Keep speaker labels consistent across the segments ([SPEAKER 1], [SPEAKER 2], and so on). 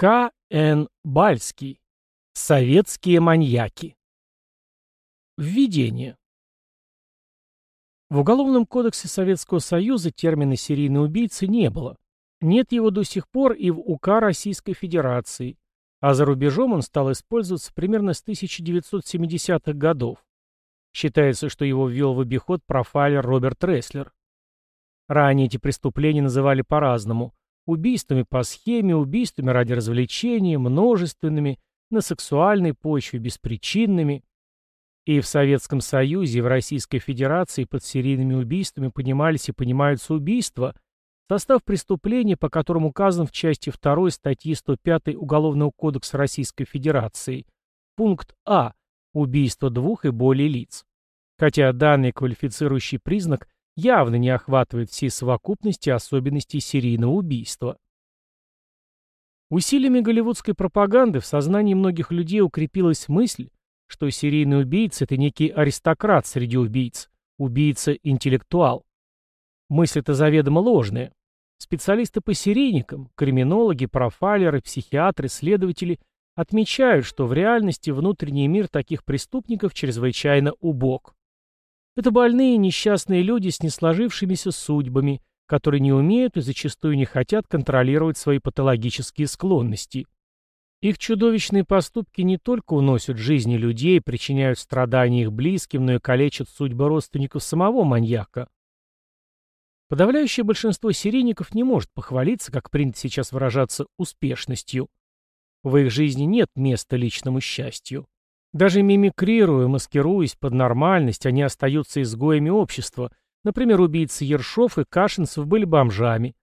[SPEAKER 1] К. Н. Бальский. Советские маньяки. Введение. В Уголовном кодексе Советского Союза термина «серийный убийца» не было. Нет его до сих пор и в УК Российской Федерации, а за рубежом он стал использоваться примерно с 1970-х годов. Считается, что его ввел в обиход профайлер Роберт Реслер. Ранее эти преступления называли по-разному – убийствами по схеме, убийствами ради развлечения, множественными, на сексуальной почве, беспричинными. И в Советском Союзе, и в Российской Федерации под серийными убийствами понимались и понимаются убийства, состав преступления, по которым указан в части 2 статьи 105 Уголовного кодекса Российской Федерации, пункт А – убийство двух и более лиц. Хотя данный квалифицирующий признак явно не охватывает всей совокупности особенностей серийного убийства. Усилиями голливудской пропаганды в сознании многих людей укрепилась мысль, что серийный убийца – это некий аристократ среди убийц, убийца-интеллектуал. Мысль эта заведомо ложная. Специалисты по серийникам, криминологи, профайлеры, психиатры, следователи отмечают, что в реальности внутренний мир таких преступников чрезвычайно убог. Это больные несчастные люди с несложившимися судьбами, которые не умеют и зачастую не хотят контролировать свои патологические склонности. Их чудовищные поступки не только уносят жизни людей, причиняют страдания их близким, но и калечат судьбы родственников самого маньяка. Подавляющее большинство серийников не может похвалиться, как принято сейчас выражаться, успешностью. В их жизни нет места личному счастью. Даже мимикрируя, маскируясь под нормальность, они остаются изгоями общества. Например, убийцы Ершов и Кашинцев были бомжами.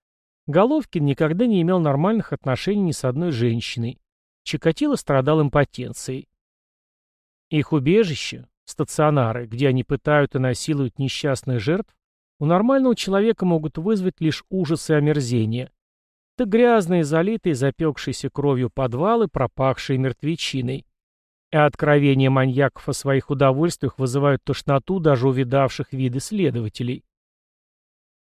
[SPEAKER 1] Головкин никогда не имел нормальных отношений ни с одной женщиной. Чикатило страдал импотенцией. Их убежище, стационары, где они пытают и насилуют несчастных жертв, у нормального человека могут вызвать лишь ужас и омерзение. Это грязные, залитые, запекшиеся кровью подвалы, пропахшие мертвечиной. А откровения маньяков о своих удовольствиях вызывают тошноту даже увидавших виды следователей.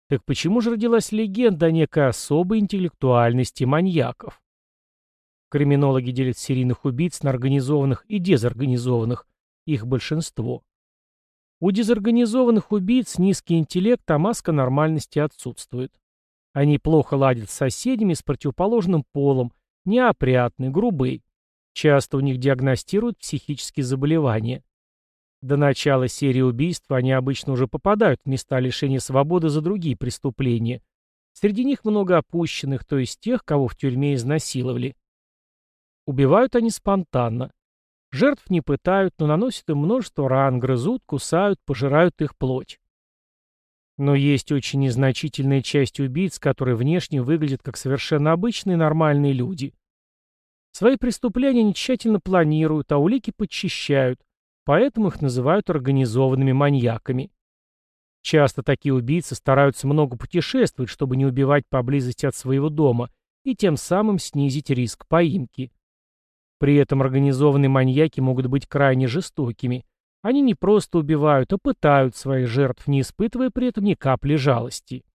[SPEAKER 1] Так почему же родилась легенда о некой особой интеллектуальности маньяков? Криминологи делят серийных убийц на организованных и дезорганизованных, их большинство. У дезорганизованных убийц низкий интеллект, а маска нормальности отсутствует. Они плохо ладят с соседями с противоположным полом, неопрятны, грубые. Часто у них диагностируют психические заболевания. До начала серии убийств они обычно уже попадают в места лишения свободы за другие преступления. Среди них много опущенных, то есть тех, кого в тюрьме изнасиловали. Убивают они спонтанно. Жертв не пытают, но наносят им множество ран, грызут, кусают, пожирают их плоть. Но есть очень незначительная часть убийц, которые внешне выглядят как совершенно обычные нормальные люди. Свои преступления они тщательно планируют, а улики подчищают, поэтому их называют организованными маньяками. Часто такие убийцы стараются много путешествовать, чтобы не убивать поблизости от своего дома и тем самым снизить риск поимки. При этом организованные маньяки могут быть крайне жестокими. Они не просто убивают, а пытают своих жертв, не испытывая при этом ни капли жалости.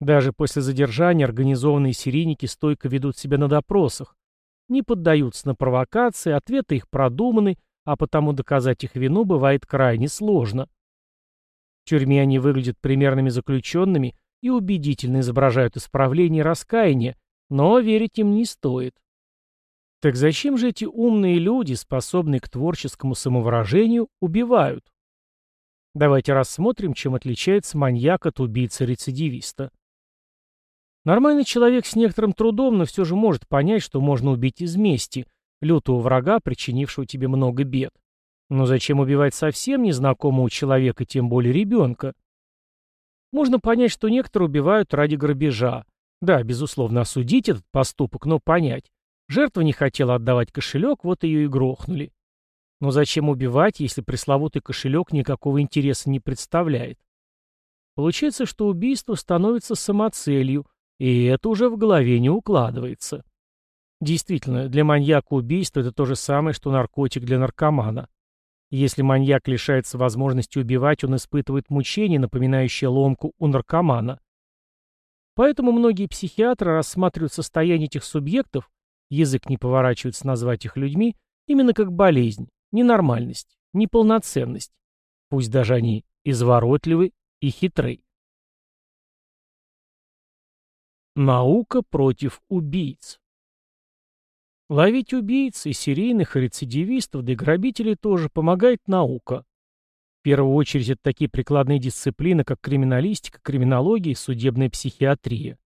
[SPEAKER 1] Даже после задержания организованные серийники стойко ведут себя на допросах, не поддаются на провокации, ответы их продуманы, а потому доказать их вину бывает крайне сложно. В тюрьме они выглядят примерными заключенными и убедительно изображают исправление и раскаяние, но верить им не стоит. Так зачем же эти умные люди, способные к творческому самовыражению, убивают? Давайте рассмотрим, чем отличается маньяк от убийцы-рецидивиста. Нормальный человек с некоторым трудом, но все же может понять, что можно убить из мести, лютого врага, причинившего тебе много бед. Но зачем убивать совсем незнакомого человека, тем более ребенка? Можно понять, что некоторые убивают ради грабежа. Да, безусловно, осудить этот поступок, но понять. Жертва не хотела отдавать кошелек, вот ее и грохнули. Но зачем убивать, если пресловутый кошелек никакого интереса не представляет? Получается, что убийство становится самоцелью, и это уже в голове не укладывается. Действительно, для маньяка убийство – это то же самое, что наркотик для наркомана. Если маньяк лишается возможности убивать, он испытывает мучение, напоминающее ломку у наркомана. Поэтому многие психиатры рассматривают состояние этих субъектов, язык не поворачивается назвать их людьми, именно как болезнь, ненормальность, неполноценность. Пусть даже они изворотливы и хитры. Наука против убийц. Ловить убийц и серийных, и рецидивистов, да и грабителей тоже помогает наука. В первую очередь это такие прикладные дисциплины, как криминалистика, криминология и судебная психиатрия.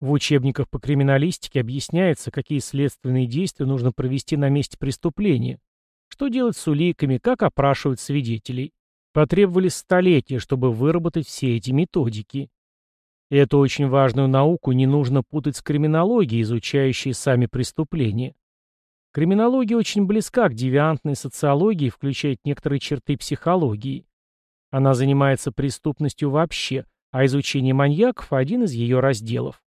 [SPEAKER 1] В учебниках по криминалистике объясняется, какие следственные действия нужно провести на месте преступления, что делать с уликами, как опрашивать свидетелей. Потребовались столетия, чтобы выработать все эти методики. Эту очень важную науку не нужно путать с криминологией, изучающей сами преступления. Криминология очень близка к девиантной социологии и включает некоторые черты психологии. Она занимается преступностью вообще, а изучение маньяков – один из ее разделов.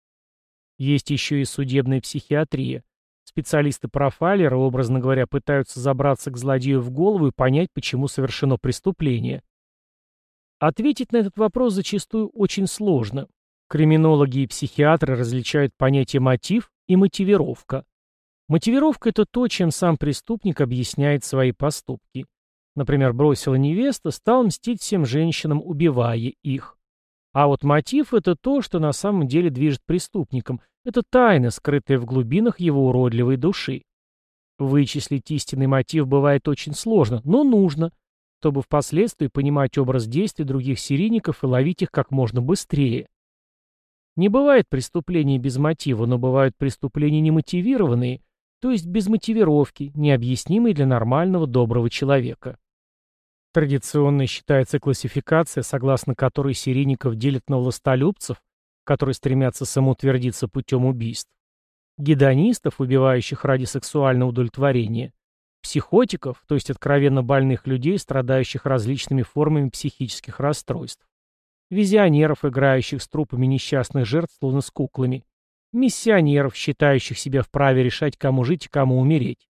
[SPEAKER 1] Есть еще и судебная психиатрия. Специалисты-профайлеры, образно говоря, пытаются забраться к злодею в голову и понять, почему совершено преступление. Ответить на этот вопрос зачастую очень сложно. Криминологи и психиатры различают понятие «мотив» и «мотивировка». Мотивировка – это то, чем сам преступник объясняет свои поступки. Например, бросила невеста, стал мстить всем женщинам, убивая их. А вот мотив – это то, что на самом деле движет преступником. Это тайна, скрытая в глубинах его уродливой души. Вычислить истинный мотив бывает очень сложно, но нужно, чтобы впоследствии понимать образ действий других серийников и ловить их как можно быстрее. Не бывает преступлений без мотива, но бывают преступления немотивированные, то есть без мотивировки, необъяснимые для нормального доброго человека. Традиционной считается классификация, согласно которой серийников делят на властолюбцев, которые стремятся самоутвердиться путем убийств, гедонистов, убивающих ради сексуального удовлетворения, психотиков, то есть откровенно больных людей, страдающих различными формами психических расстройств, визионеров, играющих с трупами несчастных жертв, словно с куклами, миссионеров, считающих себя вправе решать, кому жить и кому умереть,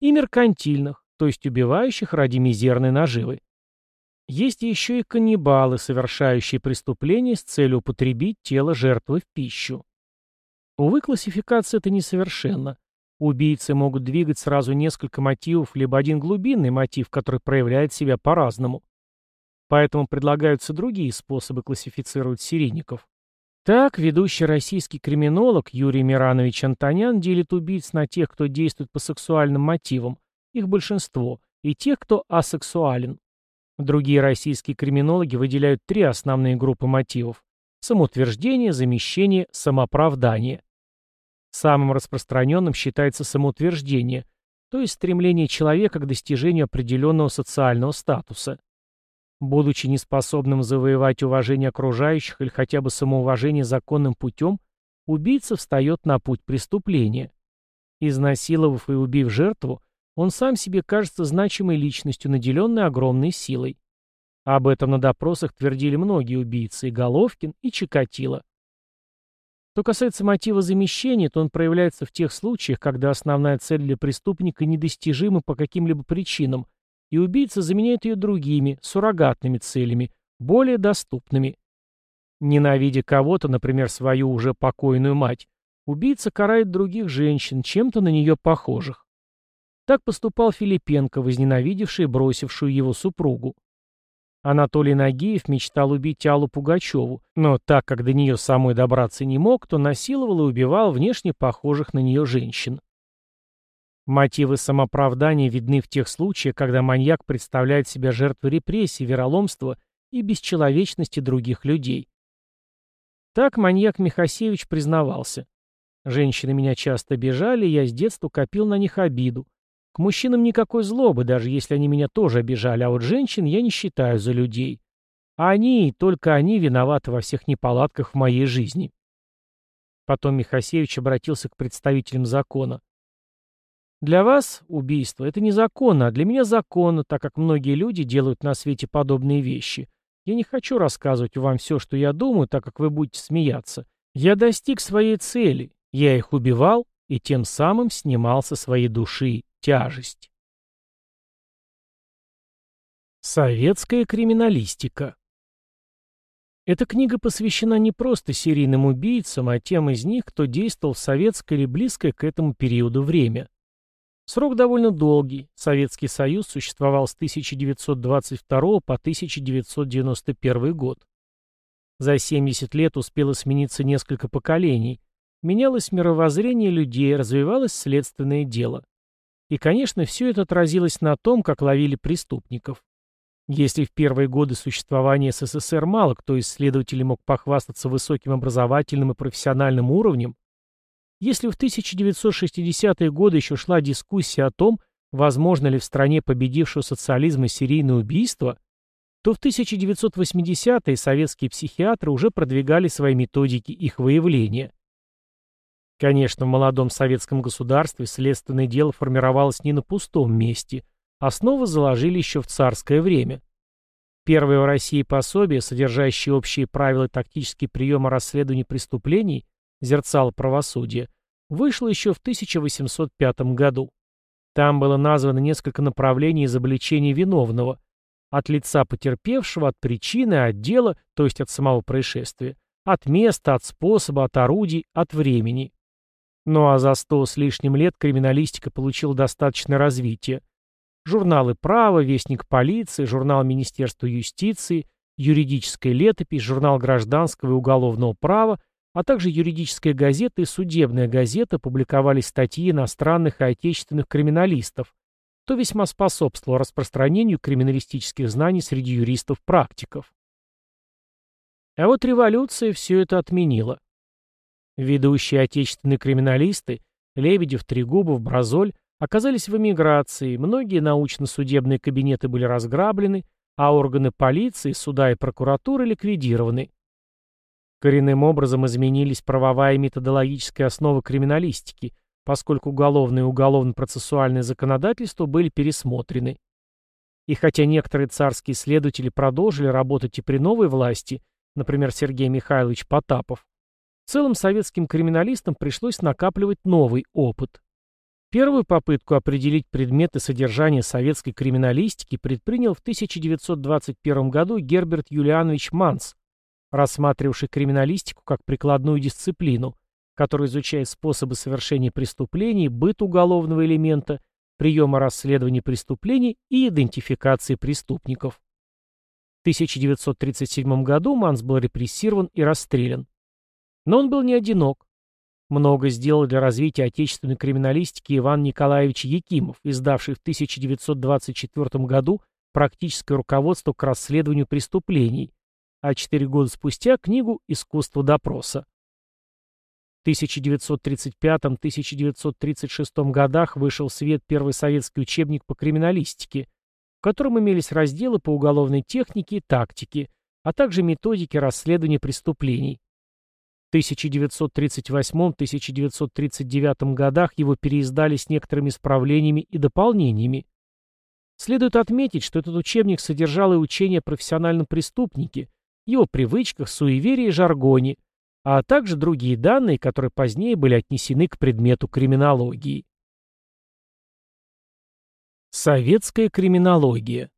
[SPEAKER 1] и меркантильных, то есть убивающих ради мизерной наживы. Есть еще и каннибалы, совершающие преступления с целью употребить тело жертвы в пищу. Увы, классификация это несовершенна. Убийцы могут двигать сразу несколько мотивов, либо один глубинный мотив, который проявляет себя по-разному. Поэтому предлагаются другие способы классифицировать серийников. Так, ведущий российский криминолог Юрий Миранович Антонян делит убийц на тех, кто действует по сексуальным мотивам, их большинство, и тех, кто асексуален. Другие российские криминологи выделяют три основные группы мотивов – самоутверждение, замещение, самооправдание. Самым распространенным считается самоутверждение, то есть стремление человека к достижению определенного социального статуса. Будучи неспособным завоевать уважение окружающих или хотя бы самоуважение законным путем, убийца встает на путь преступления. Изнасиловав и убив жертву, он сам себе кажется значимой личностью, наделенной огромной силой. Об этом на допросах твердили многие убийцы, и Головкин, и Чикатило. Что касается мотива замещения, то он проявляется в тех случаях, когда основная цель для преступника недостижима по каким-либо причинам, и убийца заменяет ее другими, суррогатными целями, более доступными. Ненавидя кого-то, например, свою уже покойную мать, убийца карает других женщин, чем-то на нее похожих. Так поступал Филипенко, возненавидевший бросившую его супругу. Анатолий Нагиев мечтал убить Аллу Пугачеву, но так как до нее самой добраться не мог, то насиловал и убивал внешне похожих на нее женщин. Мотивы самоправдания видны в тех случаях, когда маньяк представляет себя жертвой репрессий, вероломства и бесчеловечности других людей. Так маньяк Михасевич признавался. Женщины меня часто обижали, я с детства копил на них обиду. К мужчинам никакой злобы, даже если они меня тоже обижали, а вот женщин я не считаю за людей. Они, только они виноваты во всех неполадках в моей жизни. Потом Михасевич обратился к представителям закона. Для вас убийство — это незаконно, а для меня законно, так как многие люди делают на свете подобные вещи. Я не хочу рассказывать вам все, что я думаю, так как вы будете смеяться. Я достиг своей цели. Я их убивал и тем самым снимал со своей души тяжесть. Советская криминалистика Эта книга посвящена не просто серийным убийцам, а тем из них, кто действовал в советское или близкое к этому периоду время. Срок довольно долгий. Советский Союз существовал с 1922 по 1991 год. За 70 лет успело смениться несколько поколений. Менялось мировоззрение людей, развивалось следственное дело. И, конечно, все это отразилось на том, как ловили преступников. Если в первые годы существования СССР мало кто из следователей мог похвастаться высоким образовательным и профессиональным уровнем, если в 1960-е годы еще шла дискуссия о том, возможно ли в стране победившего социализма серийное убийство, то в 1980-е советские психиатры уже продвигали свои методики их выявления. Конечно, в молодом советском государстве следственное дело формировалось не на пустом месте. Основы заложили еще в царское время. Первое в России пособие, содержащее общие правила и тактические расследования преступлений, «Зерцало правосудия», вышло еще в 1805 году. Там было названо несколько направлений изобличения виновного, от лица потерпевшего, от причины, от дела, то есть от самого происшествия, от места, от способа, от орудий, от времени. Ну а за сто с лишним лет криминалистика получила достаточное развитие. Журналы права, вестник полиции, журнал Министерства юстиции, юридическая летопись, журнал гражданского и уголовного права, а также юридическая газета и судебная газета публиковали статьи иностранных и отечественных криминалистов, то весьма способствовало распространению криминалистических знаний среди юристов-практиков. А вот революция все это отменила. Ведущие отечественные криминалисты Лебедев, Трегубов, Бразоль оказались в эмиграции, многие научно-судебные кабинеты были разграблены, а органы полиции, суда и прокуратуры ликвидированы. Коренным образом изменились правовая и методологическая основа криминалистики, поскольку уголовное и уголовно-процессуальное законодательство были пересмотрены. И хотя некоторые царские следователи продолжили работать и при новой власти, например, Сергей Михайлович Потапов, в целом советским криминалистам пришлось накапливать новый опыт. Первую попытку определить предметы содержания советской криминалистики предпринял в 1921 году Герберт Юлианович Манс, рассматривавший криминалистику как прикладную дисциплину, которая изучает способы совершения преступлений, быт уголовного элемента, приема расследования преступлений и идентификации преступников. В 1937 году Манс был репрессирован и расстрелян. Но он был не одинок. Много сделал для развития отечественной криминалистики Иван Николаевич Якимов, издавший в 1924 году практическое руководство к расследованию преступлений, а четыре года спустя книгу «Искусство допроса». В 1935-1936 годах вышел в свет первый советский учебник по криминалистике, в котором имелись разделы по уголовной технике и тактике, а также методики расследования преступлений. 1938-1939 годах его переиздали с некоторыми исправлениями и дополнениями. Следует отметить, что этот учебник содержал и учение о профессиональном преступнике, его привычках, суеверии и жаргоне, а также другие данные, которые позднее были отнесены к предмету криминологии. Советская криминология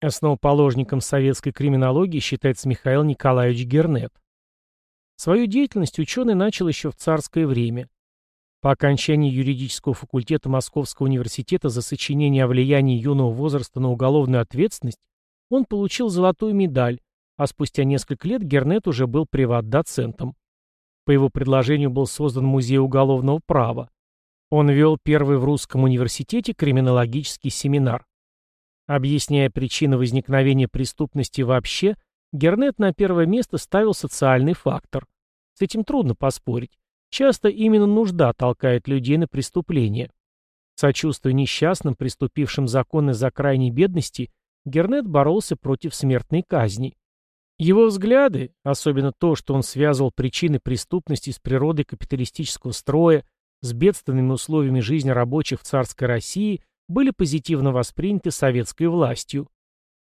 [SPEAKER 1] Основоположником советской криминологии считается Михаил Николаевич Гернет. Свою деятельность ученый начал еще в царское время. По окончании юридического факультета Московского университета за сочинение о влиянии юного возраста на уголовную ответственность он получил золотую медаль, а спустя несколько лет Гернет уже был приват-доцентом. По его предложению был создан музей уголовного права. Он вел первый в русском университете криминологический семинар. Объясняя причины возникновения преступности вообще, Гернет на первое место ставил социальный фактор. С этим трудно поспорить. Часто именно нужда толкает людей на преступления. Сочувствуя несчастным, приступившим закон из-за крайней бедности, Гернет боролся против смертной казни. Его взгляды, особенно то, что он связывал причины преступности с природой капиталистического строя, с бедственными условиями жизни рабочих в царской России, были позитивно восприняты советской властью.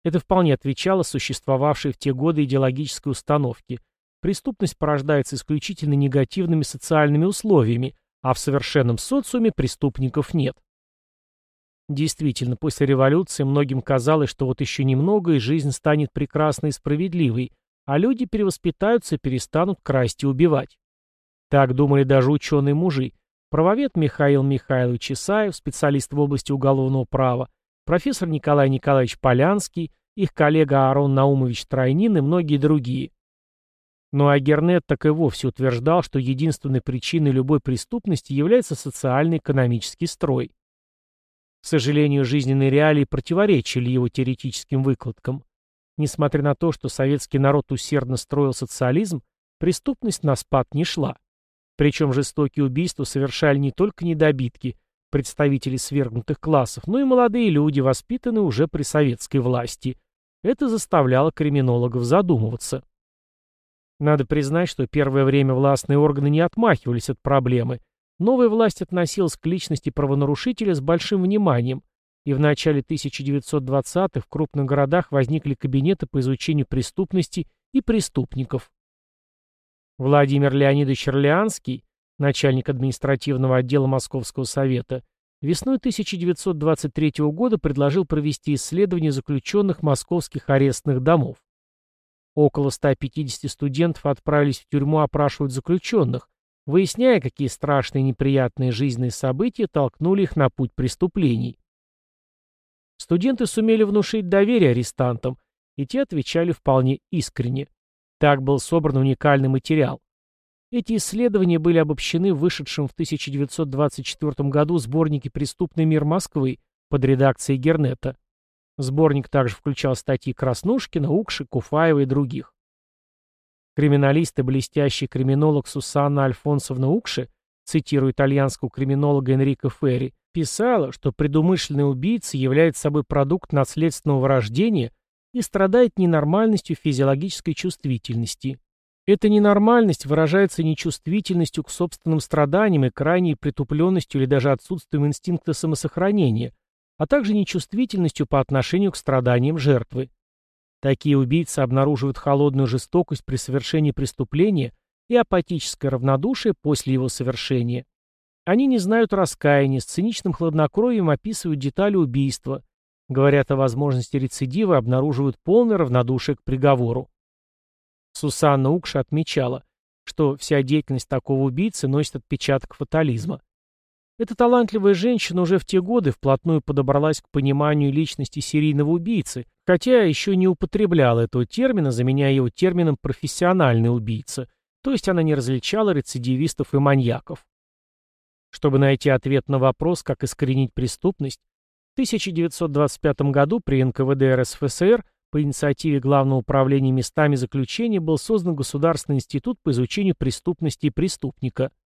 [SPEAKER 1] Это вполне отвечало существовавшей в те годы идеологической установке. Преступность порождается исключительно негативными социальными условиями, а в совершенном социуме преступников нет. Действительно, после революции многим казалось, что вот еще немного, и жизнь станет прекрасной и справедливой, а люди перевоспитаются и перестанут красть и убивать. Так думали даже ученые-мужи. Правовед Михаил Михайлович Исаев, специалист в области уголовного права, профессор Николай Николаевич Полянский, их коллега Аарон Наумович Тройнин и многие другие. Ну а Гернет так и вовсе утверждал, что единственной причиной любой преступности является социально-экономический строй. К сожалению, жизненные реалии противоречили его теоретическим выкладкам. Несмотря на то, что советский народ усердно строил социализм, преступность на спад не шла. Причем жестокие убийства совершали не только недобитки, представители свергнутых классов, но и молодые люди, воспитанные уже при советской власти. Это заставляло криминологов задумываться. Надо признать, что первое время властные органы не отмахивались от проблемы. Новая власть относилась к личности правонарушителя с большим вниманием, и в начале 1920-х в крупных городах возникли кабинеты по изучению преступности и преступников. Владимир Леонидович Орлеанский, начальник административного отдела Московского совета, весной 1923 года предложил провести исследование заключенных московских арестных домов. Около 150 студентов отправились в тюрьму опрашивать заключенных, выясняя, какие страшные неприятные жизненные события толкнули их на путь преступлений. Студенты сумели внушить доверие арестантам, и те отвечали вполне искренне. Так был собран уникальный материал. Эти исследования были обобщены в вышедшем в 1924 году сборнике «Преступный мир Москвы» под редакцией Гернета. Сборник также включал статьи Краснушкина, Укши, Куфаева и других. Криминалист и блестящий криминолог Сусанна Альфонсовна Укши, цитируя итальянского криминолога Энрико Ферри, писала, что предумышленный убийца является собой продукт наследственного рождения и страдает ненормальностью физиологической чувствительности. Эта ненормальность выражается нечувствительностью к собственным страданиям и крайней притупленностью или даже отсутствием инстинкта самосохранения – а также нечувствительностью по отношению к страданиям жертвы. Такие убийцы обнаруживают холодную жестокость при совершении преступления и апатическое равнодушие после его совершения. Они не знают раскаяния, с циничным хладнокровием описывают детали убийства, говорят о возможности рецидива обнаруживают полное равнодушие к приговору. Сусанна Укша отмечала, что вся деятельность такого убийцы носит отпечаток фатализма. Эта талантливая женщина уже в те годы вплотную подобралась к пониманию личности серийного убийцы, хотя еще не употребляла этого термина, заменяя его термином «профессиональный убийца», то есть она не различала рецидивистов и маньяков. Чтобы найти ответ на вопрос, как искоренить преступность, в 1925 году при НКВД РСФСР по инициативе Главного управления местами заключения был создан Государственный институт по изучению преступности и преступника –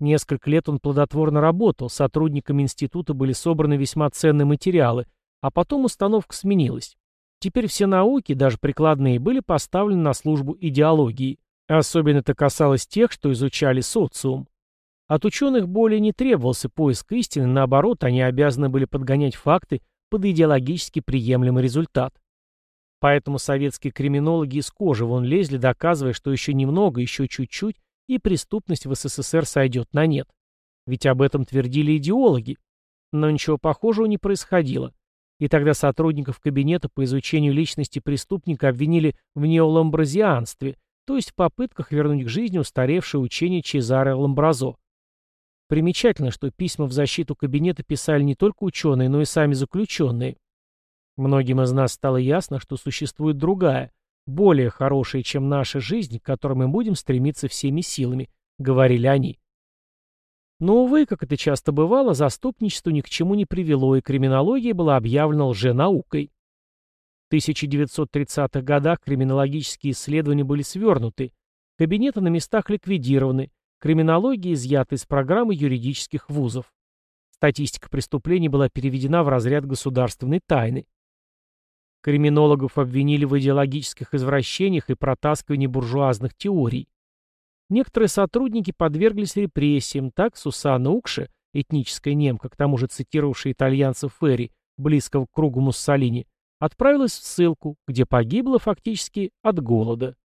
[SPEAKER 1] Несколько лет он плодотворно работал, сотрудниками института были собраны весьма ценные материалы, а потом установка сменилась. Теперь все науки, даже прикладные, были поставлены на службу идеологии. Особенно это касалось тех, что изучали социум. От ученых более не требовался поиск истины, наоборот, они обязаны были подгонять факты под идеологически приемлемый результат. Поэтому советские криминологи из кожи вон лезли, доказывая, что еще немного, еще чуть-чуть, и преступность в СССР сойдет на нет. Ведь об этом твердили идеологи. Но ничего похожего не происходило. И тогда сотрудников кабинета по изучению личности преступника обвинили в неоламбразианстве, то есть в попытках вернуть к жизни устаревшее учение Чезаре Ламбразо. Примечательно, что письма в защиту кабинета писали не только ученые, но и сами заключенные. Многим из нас стало ясно, что существует другая, более хорошие, чем наша жизнь, к которой мы будем стремиться всеми силами», — говорили они. Но, увы, как это часто бывало, заступничество ни к чему не привело, и криминология была объявлена лженаукой. В 1930-х годах криминологические исследования были свернуты, кабинеты на местах ликвидированы, криминология изъята из программы юридических вузов. Статистика преступлений была переведена в разряд государственной тайны. Криминологов обвинили в идеологических извращениях и протаскивании буржуазных теорий. Некоторые сотрудники подверглись репрессиям, так Сусанна Укше, этническая немка, к тому же цитировавшая итальянца Ферри, близкого к кругу Муссолини, отправилась в ссылку, где погибла фактически от голода.